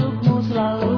masukmu selalu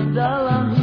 the dalam